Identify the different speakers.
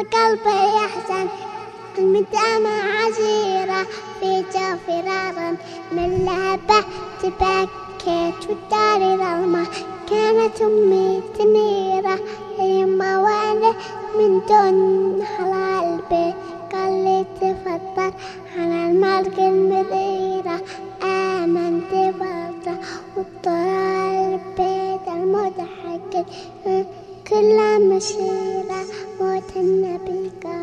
Speaker 1: القلب يحزن. المدامة عزيرة في جو فرارا من لعبة تبكت والدار ظلمة. كانت أمي تنيرة. يما وأنا من دون حلال البيت قال لي تفضل على الملك المديرة آمنت برضه وطلع البيت المضحك. كل مشيرة. happy guy.